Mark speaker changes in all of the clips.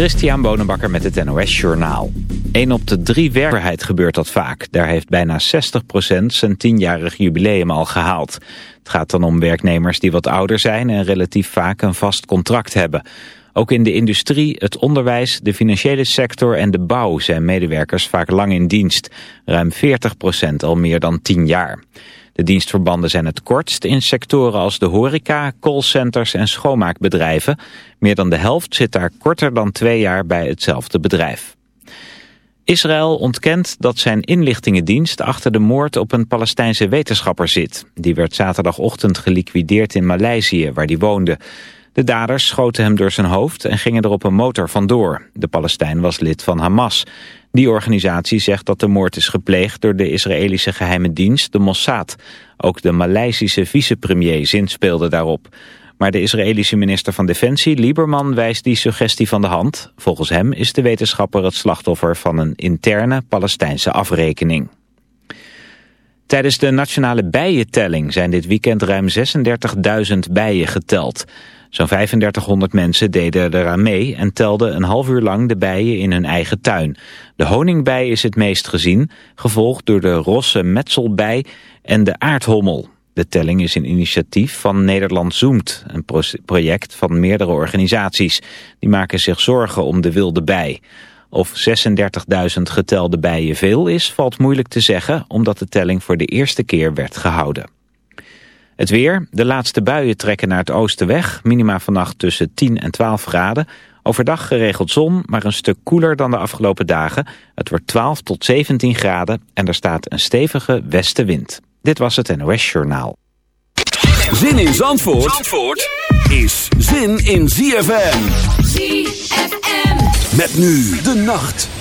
Speaker 1: Christian Bonenbakker met het NOS Journaal. Een op de drie werkbaarheid gebeurt dat vaak. Daar heeft bijna 60% zijn tienjarig jubileum al gehaald. Het gaat dan om werknemers die wat ouder zijn en relatief vaak een vast contract hebben. Ook in de industrie, het onderwijs, de financiële sector en de bouw zijn medewerkers vaak lang in dienst. Ruim 40% al meer dan 10 jaar. De dienstverbanden zijn het kortst in sectoren als de horeca, callcenters en schoonmaakbedrijven. Meer dan de helft zit daar korter dan twee jaar bij hetzelfde bedrijf. Israël ontkent dat zijn inlichtingendienst achter de moord op een Palestijnse wetenschapper zit. Die werd zaterdagochtend geliquideerd in Maleisië, waar die woonde. De daders schoten hem door zijn hoofd en gingen er op een motor vandoor. De Palestijn was lid van Hamas. Die organisatie zegt dat de moord is gepleegd door de Israëlische geheime dienst, de Mossad. Ook de Maleisische vicepremier zinspeelde daarop. Maar de Israëlische minister van Defensie, Lieberman, wijst die suggestie van de hand. Volgens hem is de wetenschapper het slachtoffer van een interne Palestijnse afrekening. Tijdens de nationale bijentelling zijn dit weekend ruim 36.000 bijen geteld. Zo'n 3500 mensen deden eraan mee en telden een half uur lang de bijen in hun eigen tuin. De honingbij is het meest gezien, gevolgd door de rosse metselbij en de aardhommel. De telling is een initiatief van Nederland Zoomt, een project van meerdere organisaties. Die maken zich zorgen om de wilde bij. Of 36.000 getelde bijen veel is, valt moeilijk te zeggen, omdat de telling voor de eerste keer werd gehouden. Het weer, de laatste buien trekken naar het oosten weg. Minima vannacht tussen 10 en 12 graden. Overdag geregeld zon, maar een stuk koeler dan de afgelopen dagen. Het wordt 12 tot 17 graden en er staat een stevige westenwind. Dit was het NOS Journaal.
Speaker 2: Zin in Zandvoort, Zandvoort is zin in ZFM.
Speaker 3: ZFM.
Speaker 2: Met nu de nacht.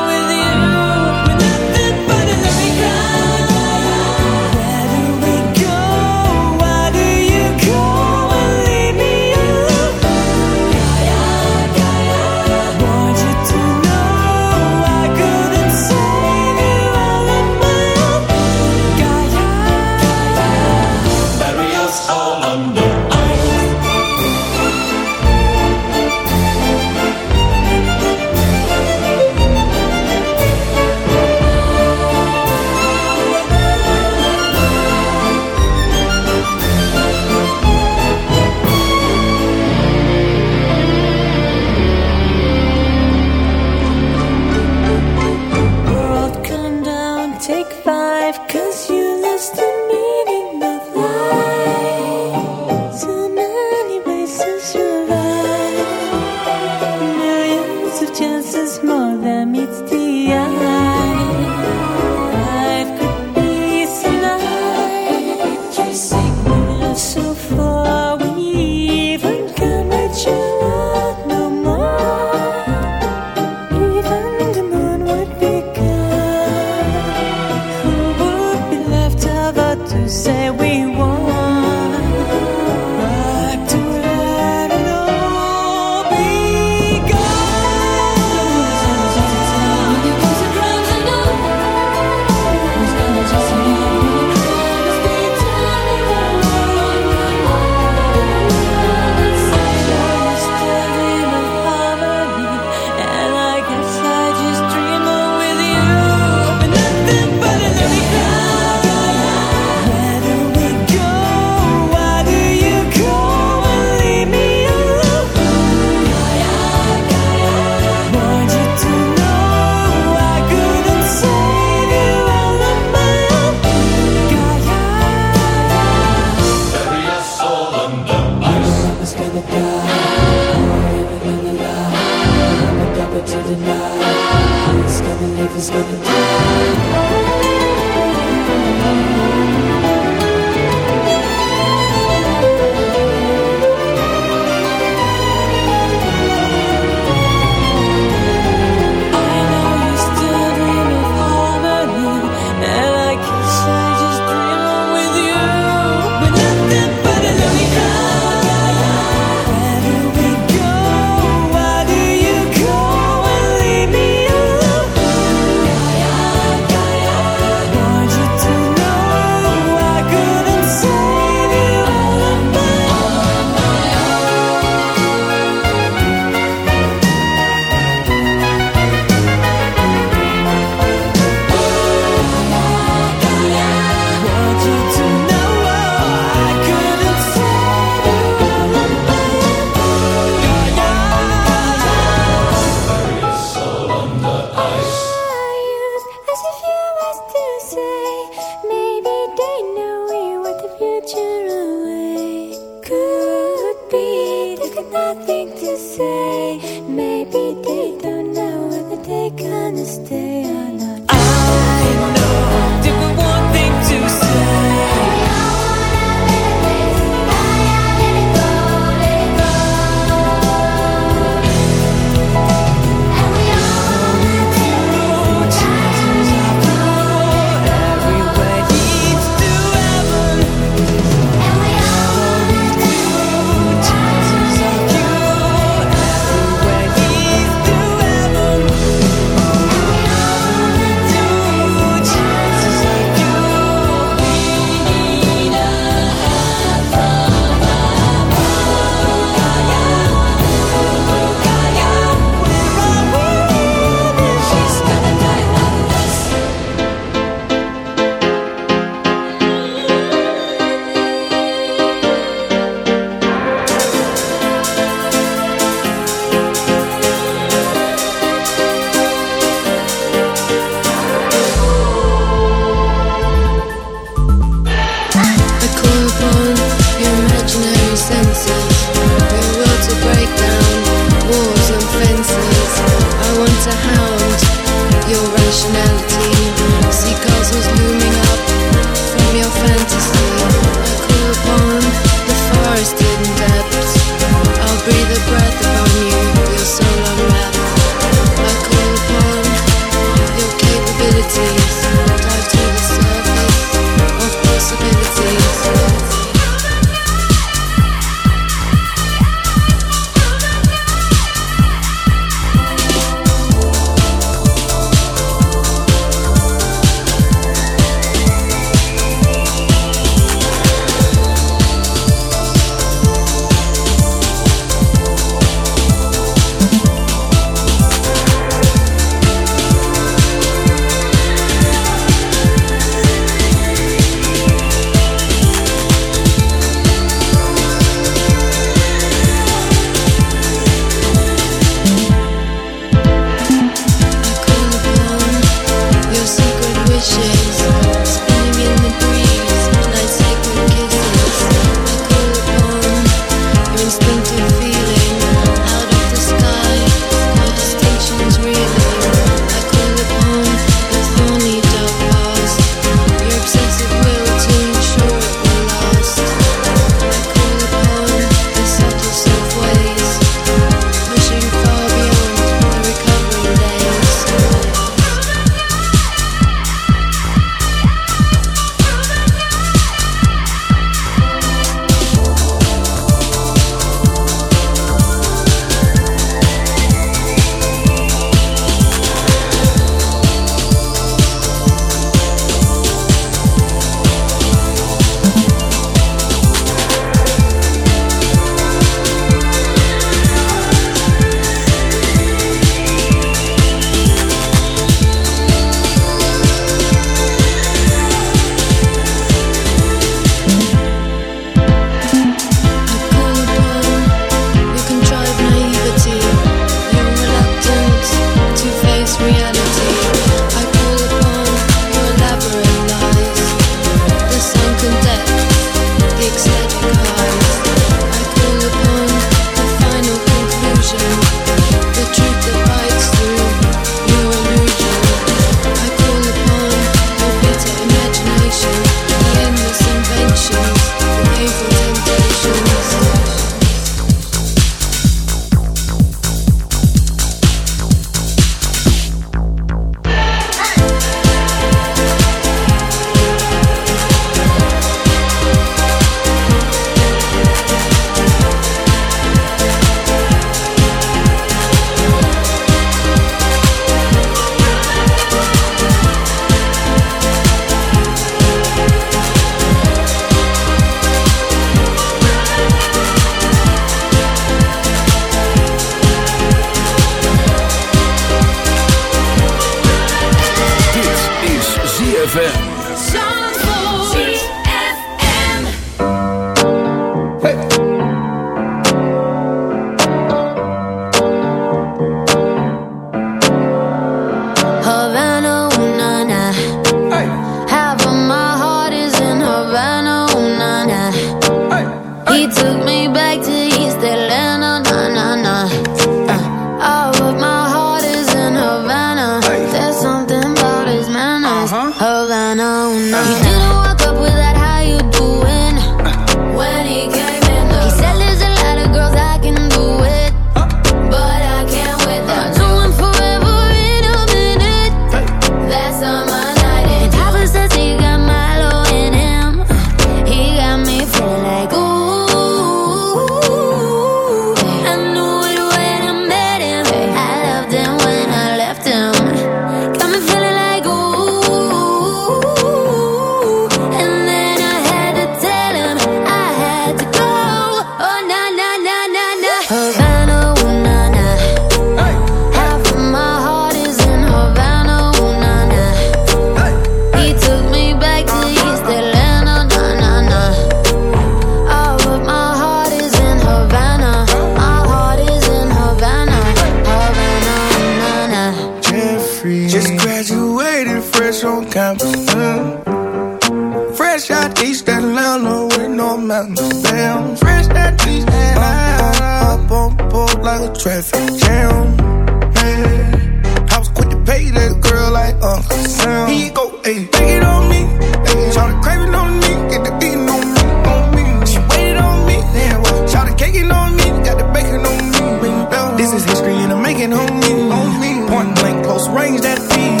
Speaker 4: that feed.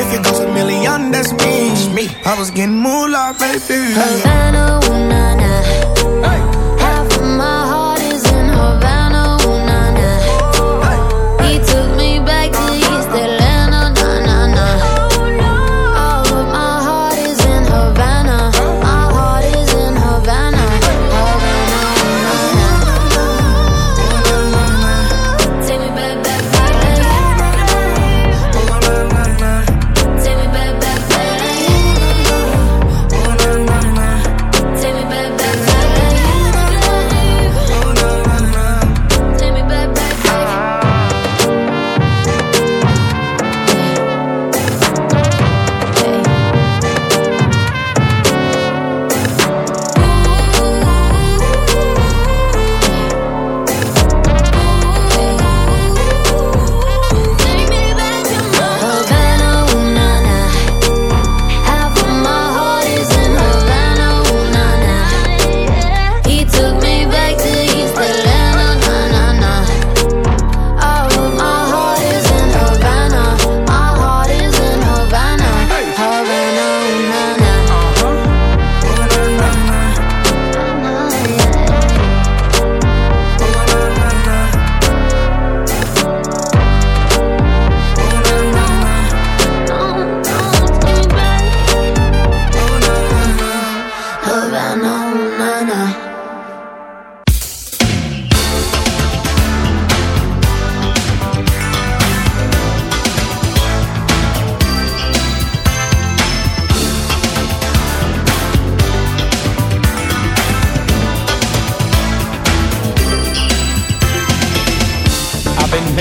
Speaker 4: If it goes a
Speaker 5: million,
Speaker 6: that's me. I was getting moolah, baby. Havana, ooh. Hey.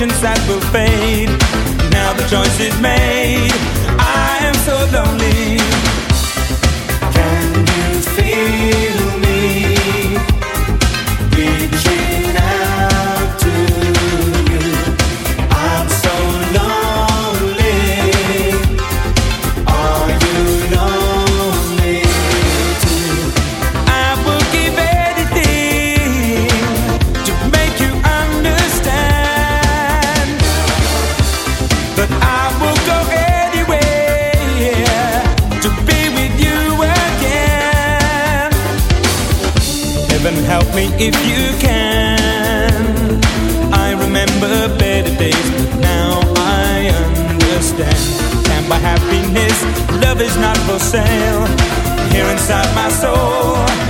Speaker 6: illusions that will fade. Now the choice is made. I am so lonely. if you can. I remember better days But now I understand. And
Speaker 5: my happiness Love is
Speaker 7: not for sale. Here inside my soul.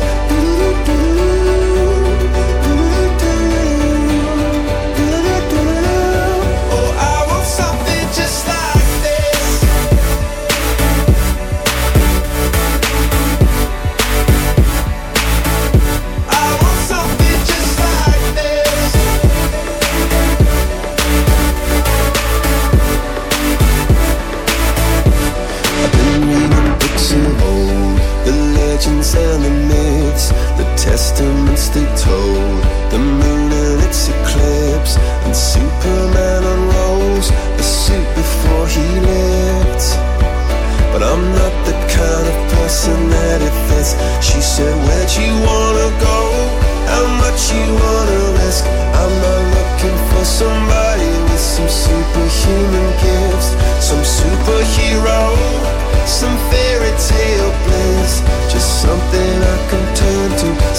Speaker 8: us.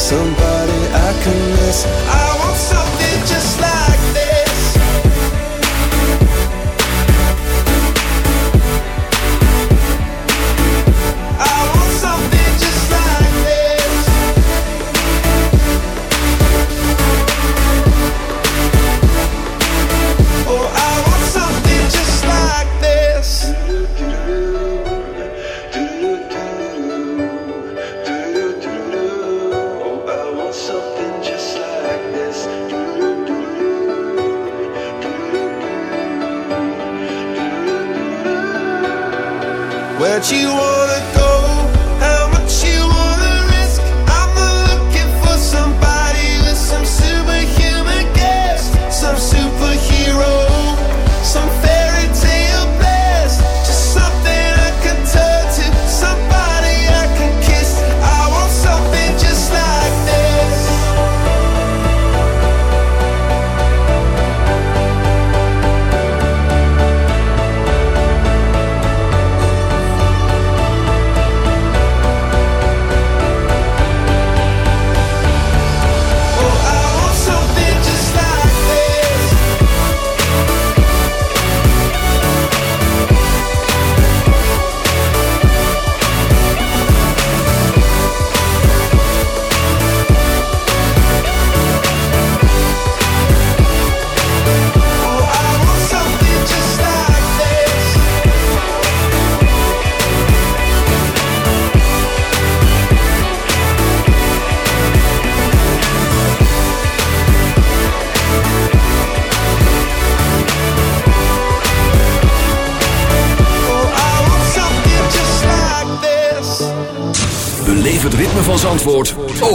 Speaker 8: somebody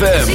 Speaker 9: ZFM.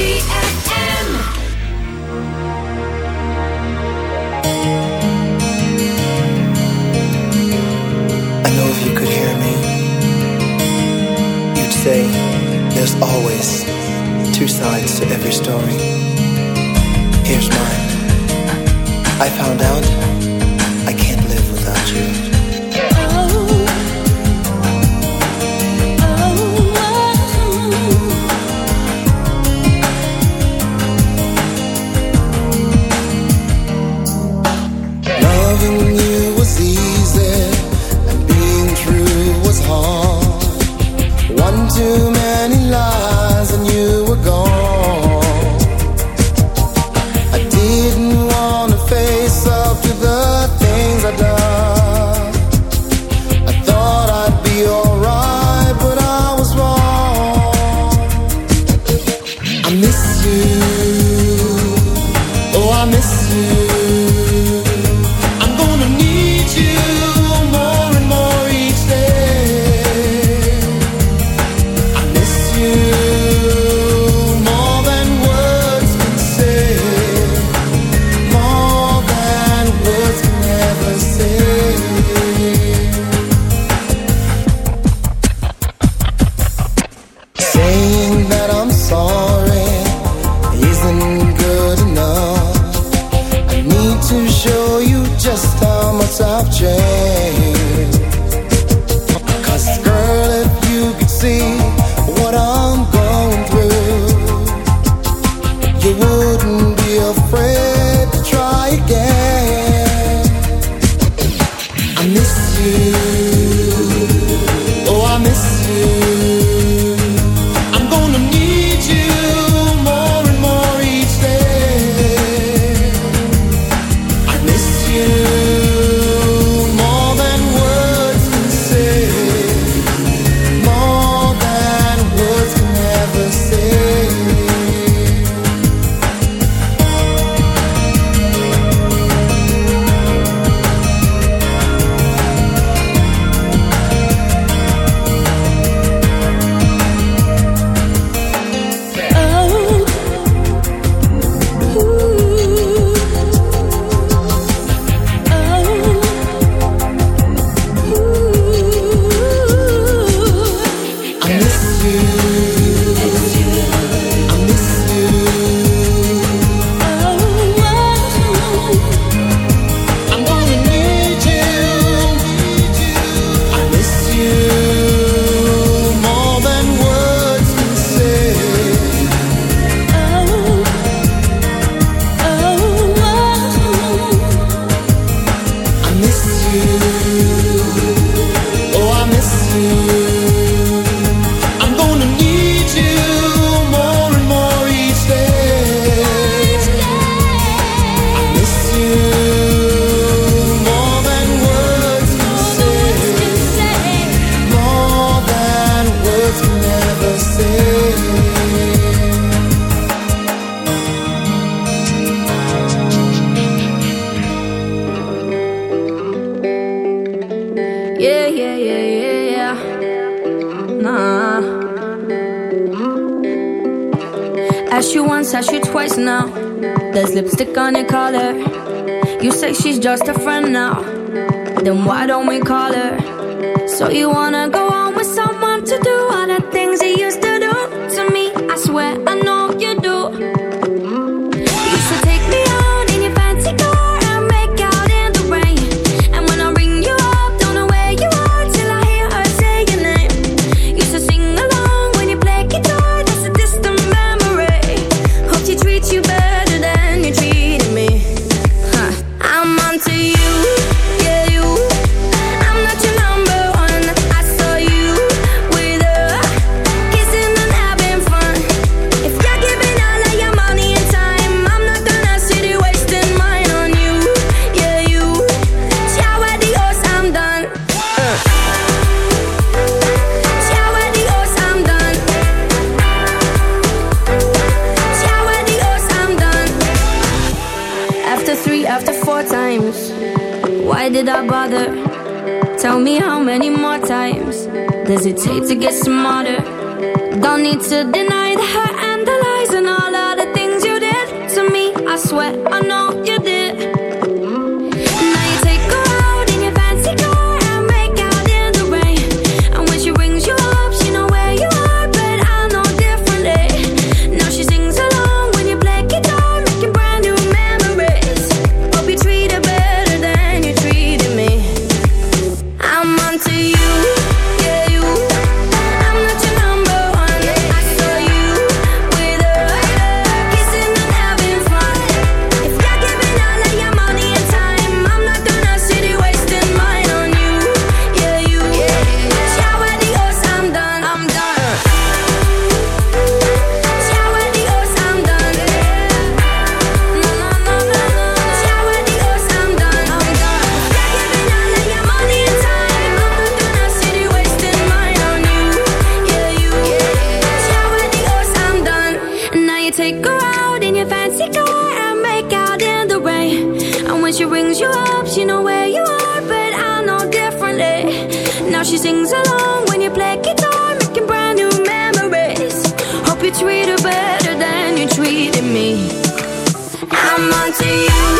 Speaker 3: on to you.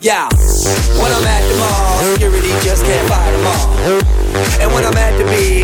Speaker 3: Yeah, when I'm
Speaker 10: at
Speaker 11: the mall, security just can't fight them all. And when I'm at the beach,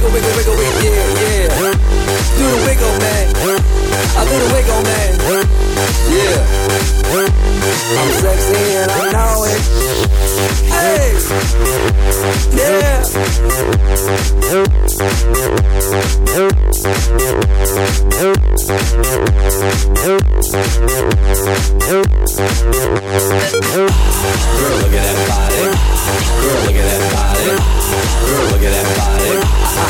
Speaker 11: Wiggle, wiggle, wiggle, wiggle, yeah, yeah. Do the wiggle, man. I do the wiggle, man. Yeah. I'm sexy and I know it. Hey. Yeah.
Speaker 10: Girl, look at that body. Girl, look at that body. Girl, look at that body.